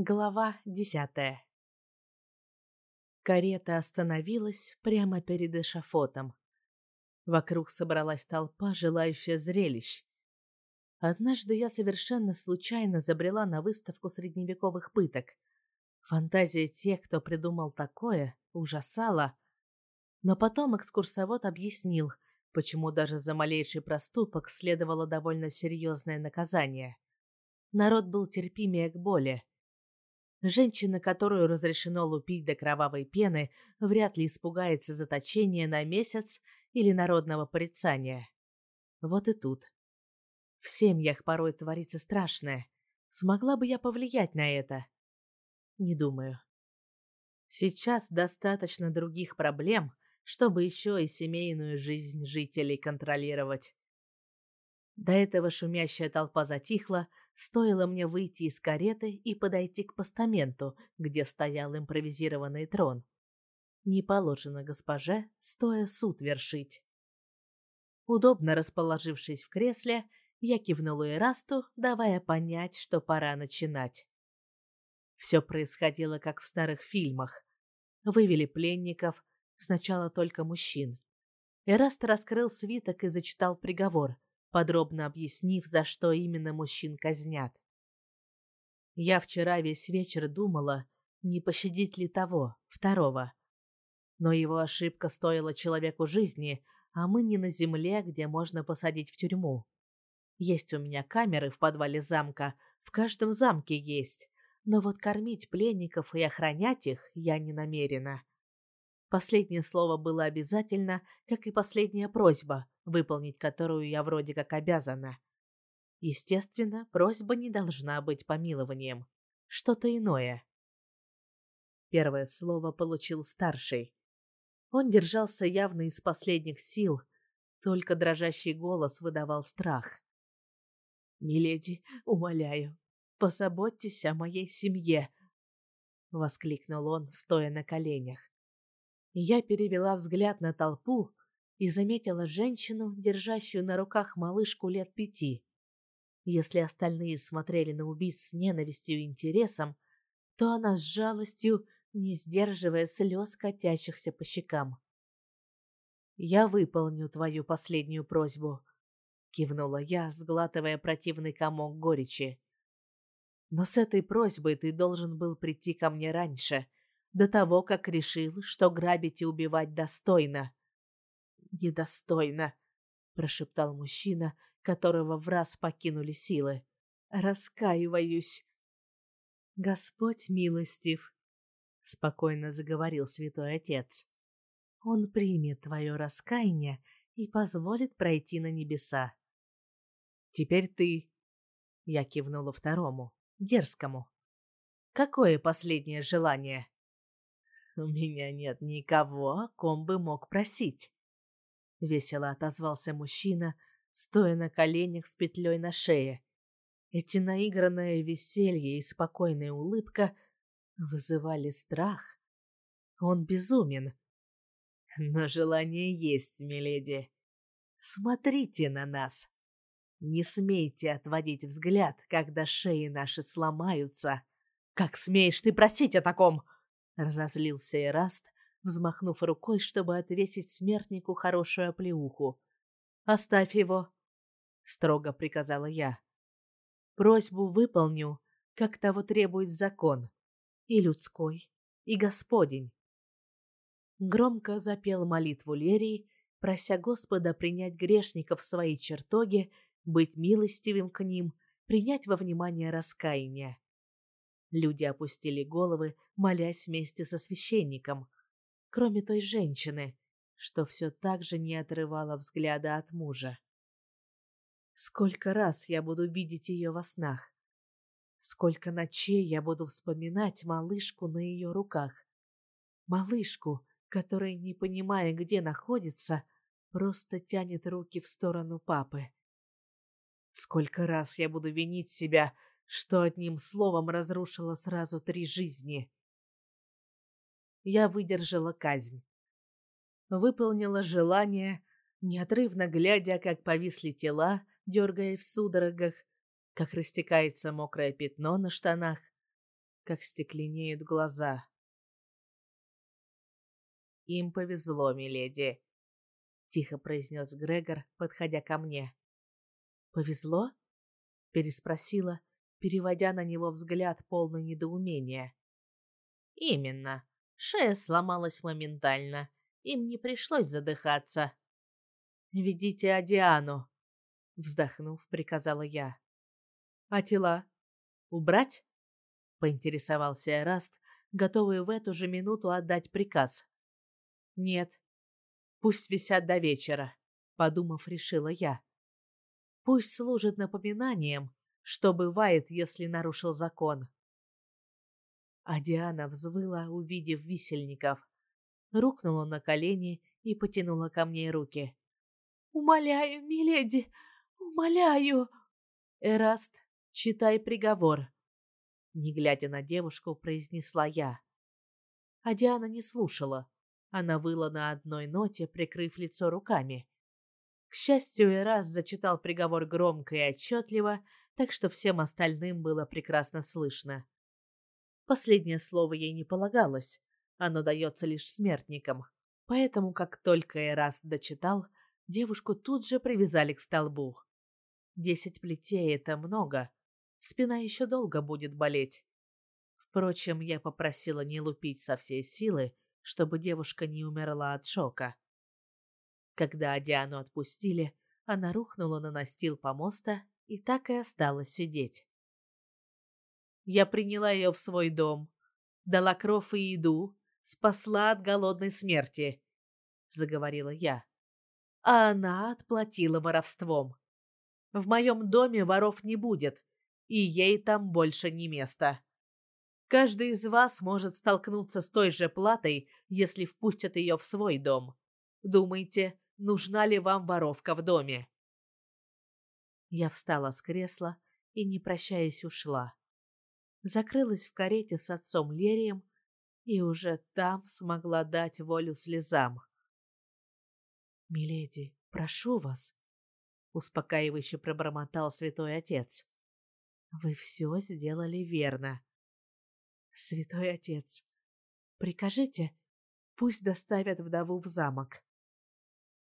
Глава десятая Карета остановилась прямо перед эшафотом. Вокруг собралась толпа, желающая зрелищ. Однажды я совершенно случайно забрела на выставку средневековых пыток. Фантазия тех, кто придумал такое, ужасала. Но потом экскурсовод объяснил, почему даже за малейший проступок следовало довольно серьезное наказание. Народ был терпимее к боли. Женщина, которую разрешено лупить до кровавой пены, вряд ли испугается заточения на месяц или народного порицания. Вот и тут. В семьях порой творится страшное. Смогла бы я повлиять на это? Не думаю. Сейчас достаточно других проблем, чтобы еще и семейную жизнь жителей контролировать. До этого шумящая толпа затихла, Стоило мне выйти из кареты и подойти к постаменту, где стоял импровизированный трон. Не положено госпоже, стоя суд вершить. Удобно расположившись в кресле, я кивнула Ирасту, давая понять, что пора начинать. Все происходило, как в старых фильмах. Вывели пленников, сначала только мужчин. Эраст раскрыл свиток и зачитал приговор — подробно объяснив, за что именно мужчин казнят. Я вчера весь вечер думала, не пощадить ли того, второго. Но его ошибка стоила человеку жизни, а мы не на земле, где можно посадить в тюрьму. Есть у меня камеры в подвале замка, в каждом замке есть, но вот кормить пленников и охранять их я не намерена. Последнее слово было обязательно, как и последняя просьба, выполнить которую я вроде как обязана. Естественно, просьба не должна быть помилованием. Что-то иное. Первое слово получил старший. Он держался явно из последних сил, только дрожащий голос выдавал страх. «Миледи, умоляю, позаботьтесь о моей семье!» — воскликнул он, стоя на коленях. Я перевела взгляд на толпу и заметила женщину, держащую на руках малышку лет пяти. Если остальные смотрели на убийц с ненавистью и интересом, то она с жалостью, не сдерживая слез, катящихся по щекам. «Я выполню твою последнюю просьбу», — кивнула я, сглатывая противный комок горечи. «Но с этой просьбой ты должен был прийти ко мне раньше, до того, как решил, что грабить и убивать достойно. «Недостойно», — прошептал мужчина, которого в раз покинули силы. «Раскаиваюсь». «Господь милостив», — спокойно заговорил святой отец. «Он примет твое раскаяние и позволит пройти на небеса». «Теперь ты», — я кивнула второму, дерзкому. «Какое последнее желание?» «У меня нет никого, о ком бы мог просить», — весело отозвался мужчина, стоя на коленях с петлей на шее. Эти наигранное веселье и спокойная улыбка вызывали страх. Он безумен. Но желание есть, миледи. Смотрите на нас. Не смейте отводить взгляд, когда шеи наши сломаются. Как смеешь ты просить о таком? Разозлился Эраст, взмахнув рукой, чтобы отвесить смертнику хорошую оплеуху. «Оставь его», — строго приказала я. «Просьбу выполню, как того требует закон, и людской, и господень». Громко запел молитву Лерии, прося Господа принять грешников в свои чертоги, быть милостивым к ним, принять во внимание раскаяние. Люди опустили головы, молясь вместе со священником, кроме той женщины, что все так же не отрывала взгляда от мужа. Сколько раз я буду видеть ее во снах. Сколько ночей я буду вспоминать малышку на ее руках. Малышку, которая, не понимая, где находится, просто тянет руки в сторону папы. Сколько раз я буду винить себя, что одним словом разрушила сразу три жизни. Я выдержала казнь. Выполнила желание, неотрывно глядя, как повисли тела, дергая в судорогах, как растекается мокрое пятно на штанах, как стекленеют глаза. «Им повезло, миледи», — тихо произнес Грегор, подходя ко мне. «Повезло?» — переспросила, переводя на него взгляд полный недоумения. «Именно. Шея сломалась моментально. Им не пришлось задыхаться». «Ведите Адиану», — вздохнув, приказала я. «А тела? Убрать?» — поинтересовался Эраст, готовый в эту же минуту отдать приказ. «Нет. Пусть висят до вечера», — подумав, решила я. «Пусть служит напоминанием, что бывает, если нарушил закон». А Диана взвыла, увидев висельников. Рухнула на колени и потянула ко мне руки. «Умоляю, миледи, умоляю!» «Эраст, читай приговор», — не глядя на девушку, произнесла я. А Диана не слушала, она выла на одной ноте, прикрыв лицо руками. К счастью, Эрас зачитал приговор громко и отчетливо, так что всем остальным было прекрасно слышно. Последнее слово ей не полагалось, оно дается лишь смертникам. Поэтому, как только Эрас дочитал, девушку тут же привязали к столбу. Десять плетей — это много. Спина еще долго будет болеть. Впрочем, я попросила не лупить со всей силы, чтобы девушка не умерла от шока. Когда Диану отпустили, она рухнула на настил помоста и так и осталась сидеть. Я приняла ее в свой дом, дала кров и еду, спасла от голодной смерти, заговорила я. А она отплатила воровством. В моем доме воров не будет, и ей там больше не место. Каждый из вас может столкнуться с той же платой, если впустят ее в свой дом. Думаете, нужна ли вам воровка в доме? Я встала с кресла и, не прощаясь, ушла. Закрылась в карете с отцом Лерием и уже там смогла дать волю слезам. «Миледи, прошу вас», — успокаивающе пробормотал святой отец. «Вы все сделали верно. Святой отец, прикажите, пусть доставят вдову в замок.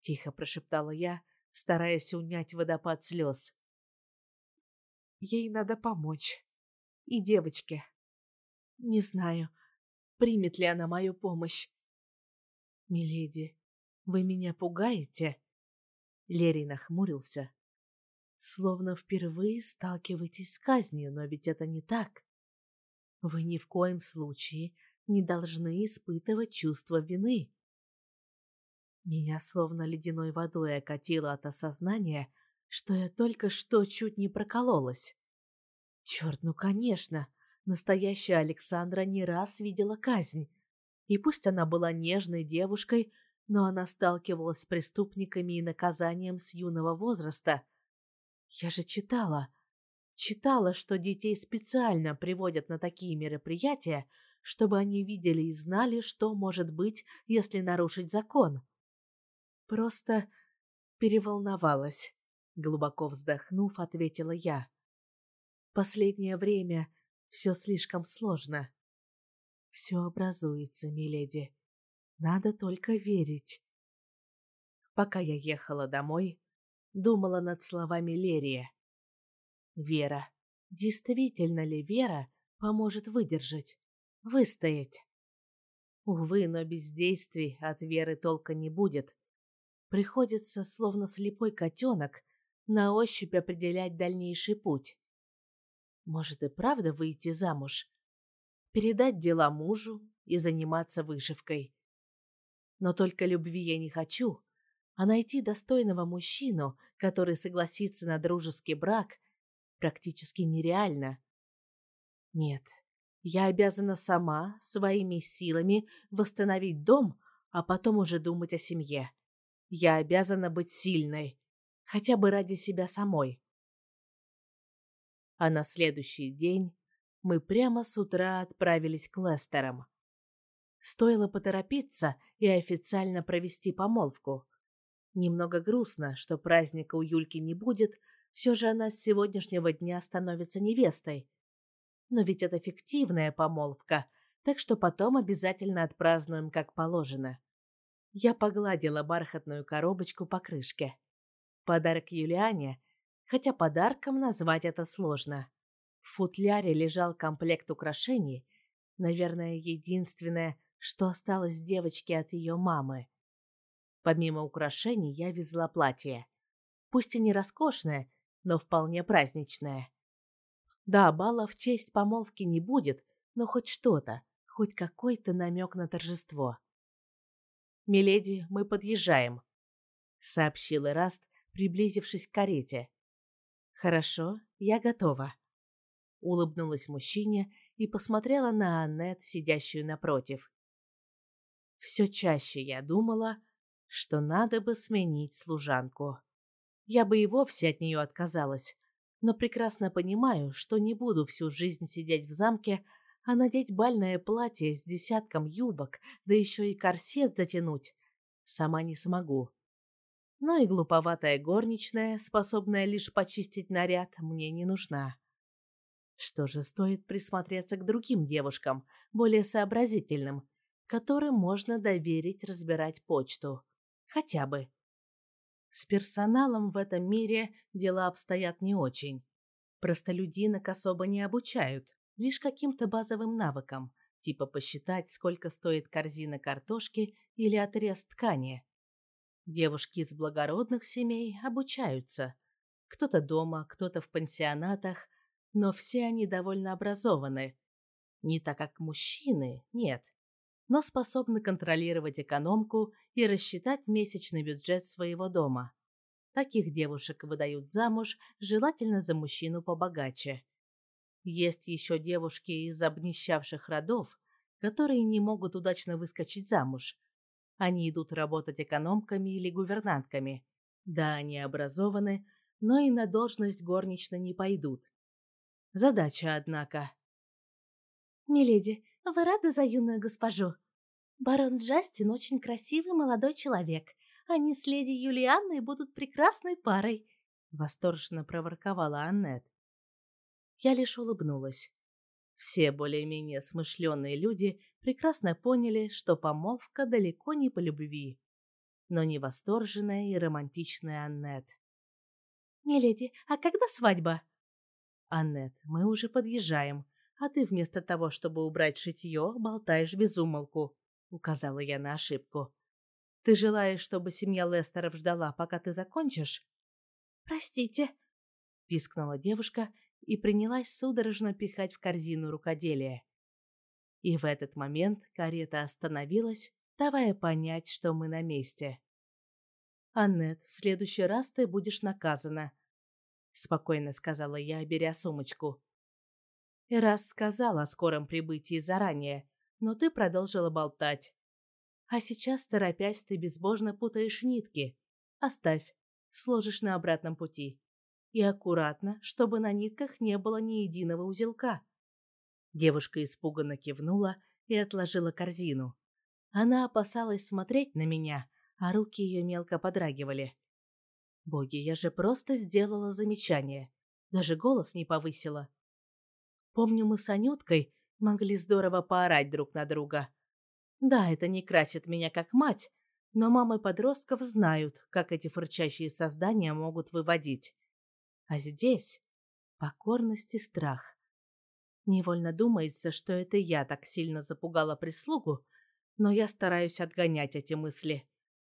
Тихо прошептала я, стараясь унять водопад слез. Ей надо помочь. И девочке. Не знаю, примет ли она мою помощь. Миледи, вы меня пугаете? Лерий нахмурился. Словно впервые сталкиваетесь с казнью, но ведь это не так. Вы ни в коем случае не должны испытывать чувство вины. Меня словно ледяной водой окатило от осознания, что я только что чуть не прокололась. Черт, ну конечно, настоящая Александра не раз видела казнь. И пусть она была нежной девушкой, но она сталкивалась с преступниками и наказанием с юного возраста. Я же читала, Читала, что детей специально приводят на такие мероприятия, чтобы они видели и знали, что может быть, если нарушить закон. Просто переволновалась. Глубоко вздохнув, ответила я. Последнее время все слишком сложно. Все образуется, миледи. Надо только верить. Пока я ехала домой, думала над словами Лерия. Вера. Действительно ли вера поможет выдержать, выстоять? Увы, но без действий от веры толка не будет. Приходится, словно слепой котенок, на ощупь определять дальнейший путь. Может и правда выйти замуж, передать дела мужу и заниматься вышивкой. Но только любви я не хочу, а найти достойного мужчину, который согласится на дружеский брак практически нереально. Нет, я обязана сама, своими силами, восстановить дом, а потом уже думать о семье. Я обязана быть сильной, хотя бы ради себя самой. А на следующий день мы прямо с утра отправились к Лестерам. Стоило поторопиться и официально провести помолвку. Немного грустно, что праздника у Юльки не будет, все же она с сегодняшнего дня становится невестой. Но ведь это фиктивная помолвка, так что потом обязательно отпразднуем как положено. Я погладила бархатную коробочку по крышке. Подарок Юлиане, хотя подарком назвать это сложно. В футляре лежал комплект украшений, наверное, единственное, что осталось девочке от ее мамы. Помимо украшений я везла платье. Пусть и не роскошное, но вполне праздничное. Да, бала в честь помолвки не будет, но хоть что-то, хоть какой-то намек на торжество. «Миледи, мы подъезжаем», — сообщил Эраст, приблизившись к карете. «Хорошо, я готова», — улыбнулась мужчине и посмотрела на Аннет, сидящую напротив. Все чаще я думала, что надо бы сменить служанку. Я бы и вовсе от нее отказалась, но прекрасно понимаю, что не буду всю жизнь сидеть в замке, а надеть бальное платье с десятком юбок, да еще и корсет затянуть, сама не смогу. Но и глуповатая горничная, способная лишь почистить наряд, мне не нужна. Что же, стоит присмотреться к другим девушкам, более сообразительным, которым можно доверить разбирать почту. Хотя бы. С персоналом в этом мире дела обстоят не очень. Простолюдинок особо не обучают, лишь каким-то базовым навыкам, типа посчитать, сколько стоит корзина картошки или отрез ткани. Девушки из благородных семей обучаются. Кто-то дома, кто-то в пансионатах, но все они довольно образованы. Не так как мужчины, нет но способны контролировать экономку и рассчитать месячный бюджет своего дома. Таких девушек выдают замуж, желательно за мужчину побогаче. Есть еще девушки из обнищавших родов, которые не могут удачно выскочить замуж. Они идут работать экономками или гувернантками. Да, они образованы, но и на должность горничной не пойдут. Задача, однако. «Миледи, вы рады за юную госпожу? Барон Джастин очень красивый молодой человек. Они с леди Юлианной будут прекрасной парой», — восторженно проворковала Аннет. Я лишь улыбнулась. Все более-менее смышленые люди прекрасно поняли, что помолвка далеко не по любви, но не восторженная и романтичная Аннет. «Миледи, а когда свадьба?» «Аннет, мы уже подъезжаем а ты вместо того, чтобы убрать шитье, болтаешь без умолку», — указала я на ошибку. «Ты желаешь, чтобы семья Лестеров ждала, пока ты закончишь?» «Простите», — пискнула девушка и принялась судорожно пихать в корзину рукоделия. И в этот момент карета остановилась, давая понять, что мы на месте. «Аннет, в следующий раз ты будешь наказана», — спокойно сказала я, беря сумочку. Раз сказала о скором прибытии заранее, но ты продолжила болтать. А сейчас, торопясь, ты безбожно путаешь нитки. Оставь, сложишь на обратном пути. И аккуратно, чтобы на нитках не было ни единого узелка. Девушка испуганно кивнула и отложила корзину. Она опасалась смотреть на меня, а руки ее мелко подрагивали. Боги, я же просто сделала замечание. Даже голос не повысила. Помню, мы с Анюткой могли здорово поорать друг на друга. Да, это не красит меня как мать, но мамы подростков знают, как эти фырчащие создания могут выводить. А здесь покорность и страх. Невольно думается, что это я так сильно запугала прислугу, но я стараюсь отгонять эти мысли.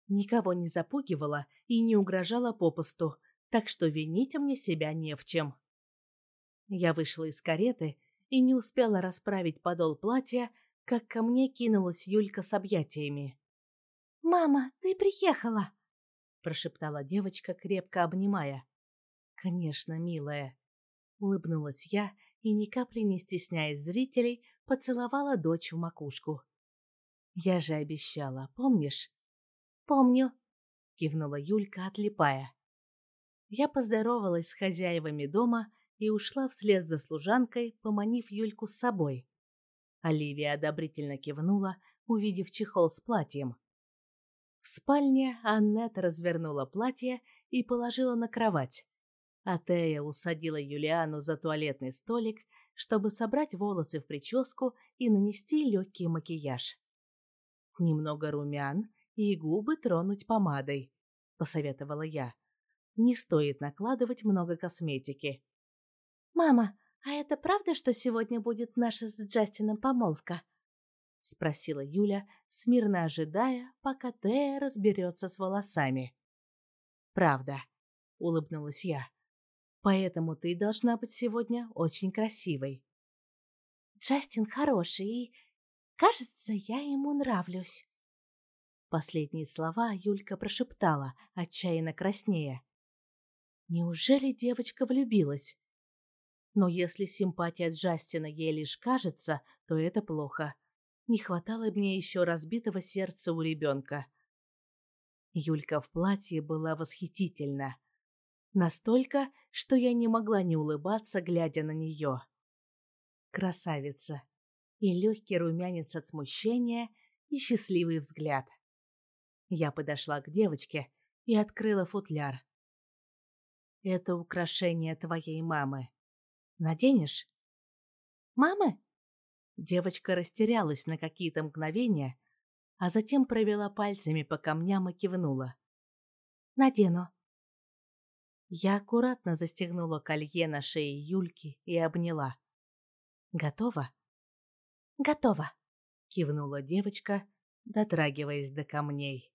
Никого не запугивала и не угрожала попусту, так что винить мне себя не в чем. Я вышла из кареты и не успела расправить подол платья, как ко мне кинулась Юлька с объятиями. «Мама, ты приехала!» – прошептала девочка, крепко обнимая. «Конечно, милая!» – улыбнулась я и, ни капли не стесняясь зрителей, поцеловала дочь в макушку. «Я же обещала, помнишь?» «Помню», — кивнула Юлька, отлипая. Я поздоровалась с хозяевами дома и ушла вслед за служанкой, поманив Юльку с собой. Оливия одобрительно кивнула, увидев чехол с платьем. В спальне Аннет развернула платье и положила на кровать. А Тея усадила Юлиану за туалетный столик, чтобы собрать волосы в прическу и нанести легкий макияж. Немного румян и губы тронуть помадой, посоветовала я. Не стоит накладывать много косметики. Мама, а это правда, что сегодня будет наша с Джастином помолвка? спросила Юля, смирно ожидая, пока Тея разберется с волосами. Правда, улыбнулась я. Поэтому ты должна быть сегодня очень красивой. Джастин хороший и, кажется, я ему нравлюсь. Последние слова Юлька прошептала, отчаянно краснея. Неужели девочка влюбилась? Но если симпатия Джастина ей лишь кажется, то это плохо. Не хватало мне еще разбитого сердца у ребенка. Юлька в платье была восхитительна. Настолько, что я не могла не улыбаться, глядя на нее. Красавица. И легкий румянец от смущения, и счастливый взгляд. Я подошла к девочке и открыла футляр. «Это украшение твоей мамы. Наденешь?» «Мамы?» Девочка растерялась на какие-то мгновения, а затем провела пальцами по камням и кивнула. «Надену». Я аккуратно застегнула колье на шее Юльки и обняла. «Готова?» «Готова», — кивнула девочка, дотрагиваясь до камней.